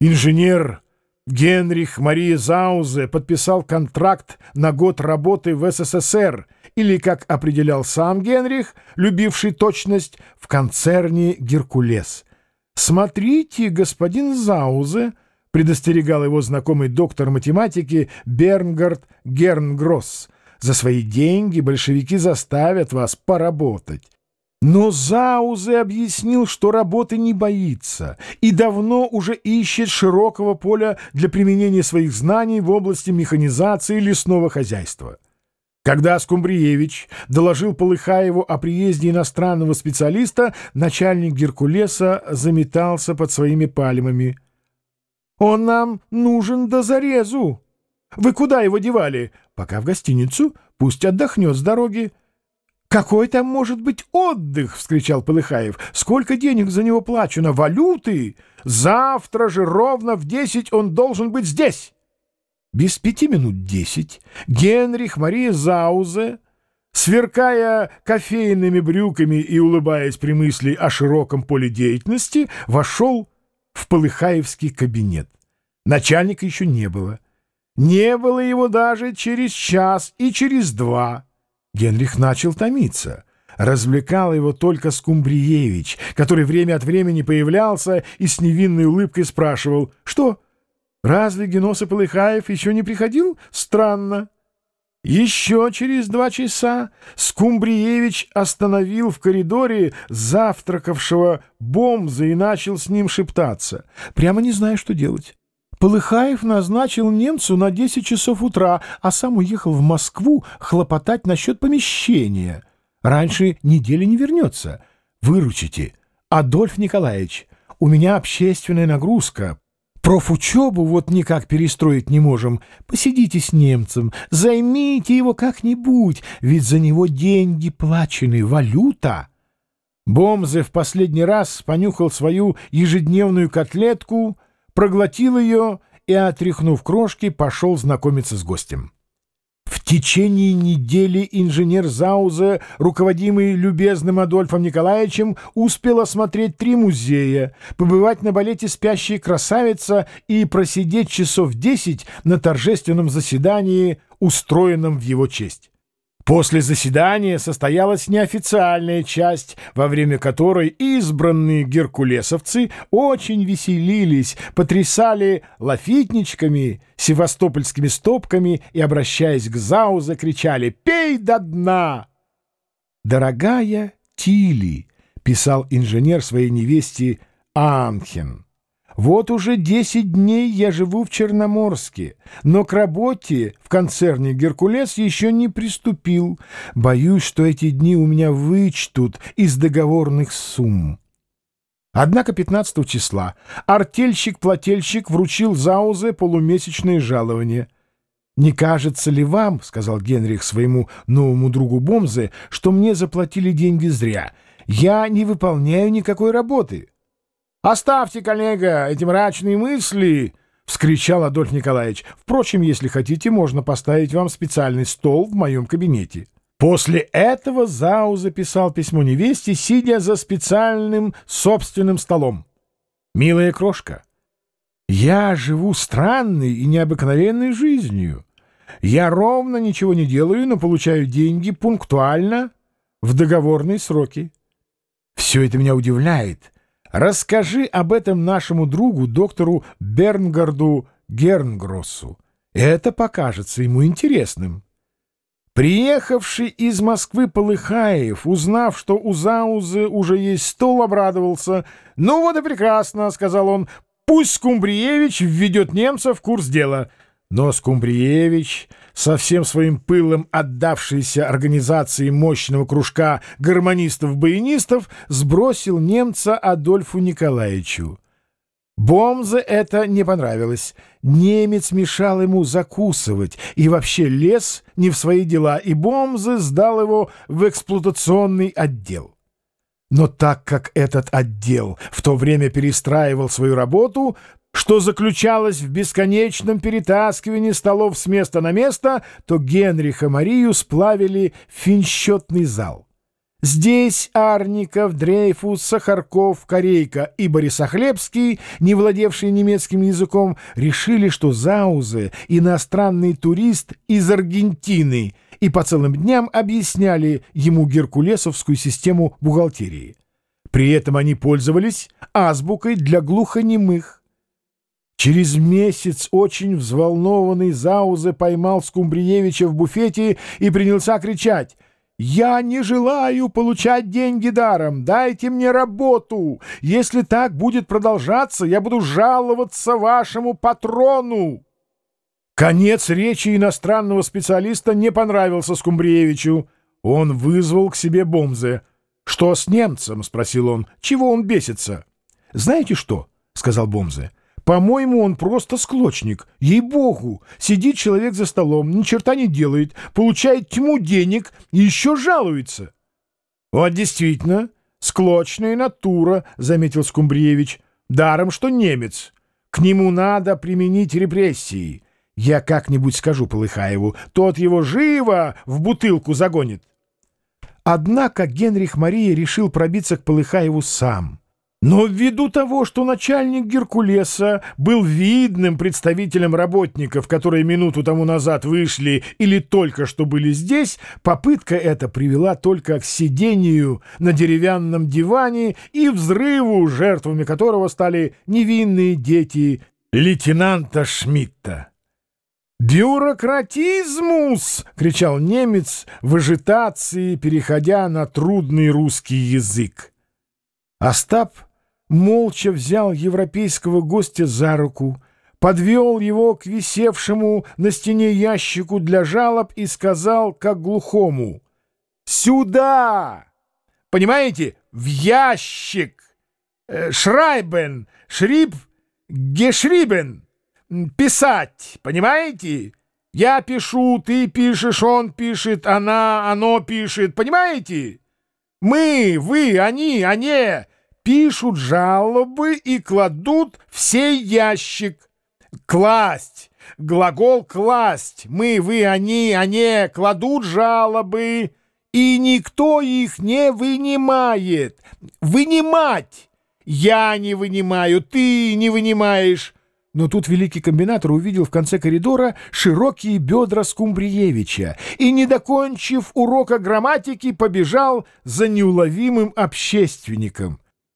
Инженер Генрих Мария Заузе подписал контракт на год работы в СССР или, как определял сам Генрих, любивший точность, в концерне «Геркулес». «Смотрите, господин Заузе», — предостерегал его знакомый доктор математики Бернгард Гернгросс, «за свои деньги большевики заставят вас поработать». Но Заузе объяснил, что работы не боится и давно уже ищет широкого поля для применения своих знаний в области механизации лесного хозяйства. Когда Скумбриевич доложил Полыхаеву о приезде иностранного специалиста, начальник Геркулеса заметался под своими пальмами. «Он нам нужен до зарезу! Вы куда его девали? Пока в гостиницу, пусть отдохнет с дороги». «Какой там может быть отдых?» — вскричал Полыхаев. «Сколько денег за него плачено? Валюты! Завтра же ровно в десять он должен быть здесь!» Без пяти минут десять Генрих Мария Заузе, сверкая кофейными брюками и улыбаясь при мысли о широком поле деятельности, вошел в Полыхаевский кабинет. Начальника еще не было. Не было его даже через час и через два. Генрих начал томиться. Развлекал его только Скумбриевич, который время от времени появлялся и с невинной улыбкой спрашивал, «Что, разве Геноса Полыхаев еще не приходил? Странно». Еще через два часа Скумбриевич остановил в коридоре завтракавшего бомза и начал с ним шептаться, прямо не зная, что делать. Полыхаев назначил немцу на 10 часов утра, а сам уехал в Москву хлопотать насчет помещения. Раньше недели не вернется. Выручите. Адольф Николаевич, у меня общественная нагрузка. Профучебу вот никак перестроить не можем. Посидите с немцем, займите его как-нибудь, ведь за него деньги плачены, валюта. Бомзе в последний раз понюхал свою ежедневную котлетку — проглотил ее и, отряхнув крошки, пошел знакомиться с гостем. В течение недели инженер Заузе, руководимый любезным Адольфом Николаевичем, успел осмотреть три музея, побывать на балете «Спящая красавица» и просидеть часов десять на торжественном заседании, устроенном в его честь. После заседания состоялась неофициальная часть, во время которой избранные геркулесовцы очень веселились, потрясали лафитничками, севастопольскими стопками и, обращаясь к Зау, закричали «Пей до дна!» «Дорогая Тили», — писал инженер своей невесте Анхен, вот уже десять дней я живу в Черноморске, но к работе в концерне «Геркулес» еще не приступил. Боюсь, что эти дни у меня вычтут из договорных сумм. Однако 15 числа артельщик-плательщик вручил Заузе полумесячное жалование. «Не кажется ли вам, — сказал Генрих своему новому другу Бомзе, — что мне заплатили деньги зря? Я не выполняю никакой работы». «Оставьте, коллега, эти мрачные мысли!» — вскричал Адольф Николаевич. «Впрочем, если хотите, можно поставить вам специальный стол в моем кабинете». После этого Зау записал письмо невесте, сидя за специальным собственным столом. «Милая крошка, я живу странной и необыкновенной жизнью. Я ровно ничего не делаю, но получаю деньги пунктуально в договорные сроки. Все это меня удивляет» Расскажи об этом нашему другу, доктору Бернгарду Гернгроссу. Это покажется ему интересным. Приехавший из Москвы Полыхаев, узнав, что у Заузы уже есть стол, обрадовался. «Ну вот и прекрасно», — сказал он, — «пусть Скумбриевич введет немца в курс дела». Но Скумбриевич, со всем своим пылом отдавшийся организации мощного кружка гармонистов-баянистов, сбросил немца Адольфу Николаевичу. Бомзе это не понравилось. Немец мешал ему закусывать и вообще лез не в свои дела, и Бомзе сдал его в эксплуатационный отдел. Но так как этот отдел в то время перестраивал свою работу, что заключалось в бесконечном перетаскивании столов с места на место, то Генриха Марию сплавили в финсчетный зал. Здесь Арников, Дрейфус, Сахарков, Корейка и Борисохлебский, не владевшие немецким языком, решили, что Заузе — иностранный турист из Аргентины, и по целым дням объясняли ему геркулесовскую систему бухгалтерии. При этом они пользовались азбукой для глухонемых. Через месяц очень взволнованный Заузе поймал Скумбриевича в буфете и принялся кричать — «Я не желаю получать деньги даром. Дайте мне работу. Если так будет продолжаться, я буду жаловаться вашему патрону». Конец речи иностранного специалиста не понравился Скумбриевичу. Он вызвал к себе Бомзе. «Что с немцем?» — спросил он. «Чего он бесится?» «Знаете что?» — сказал Бомзе. По-моему, он просто склочник. Ей-богу, сидит человек за столом, ни черта не делает, получает тьму денег и еще жалуется. — Вот действительно, склочная натура, — заметил Скумбриевич. — Даром, что немец. К нему надо применить репрессии. Я как-нибудь скажу Полыхаеву, тот его живо в бутылку загонит. Однако Генрих Мария решил пробиться к Полыхаеву сам — но ввиду того, что начальник Геркулеса был видным представителем работников, которые минуту тому назад вышли или только что были здесь, попытка эта привела только к сидению на деревянном диване и взрыву, жертвами которого стали невинные дети лейтенанта Шмидта. «Бюрократизмус!» — кричал немец в ажитации, переходя на трудный русский язык. Остап молча взял европейского гостя за руку, подвел его к висевшему на стене ящику для жалоб и сказал, как глухому, «Сюда! Понимаете, в ящик! Э, шрайбен, шриб, гешрибен, писать, понимаете?» Я пишу, ты пишешь, он пишет, она, оно пишет, понимаете? Мы, вы, они, они пишут жалобы и кладут в сей ящик. Класть. Глагол «класть». Мы, вы, они, они кладут жалобы, и никто их не вынимает. Вынимать. Я не вынимаю, ты не вынимаешь. Но тут великий комбинатор увидел в конце коридора широкие бедра Скумбриевича и, не докончив урока грамматики, побежал за неуловимым общественником.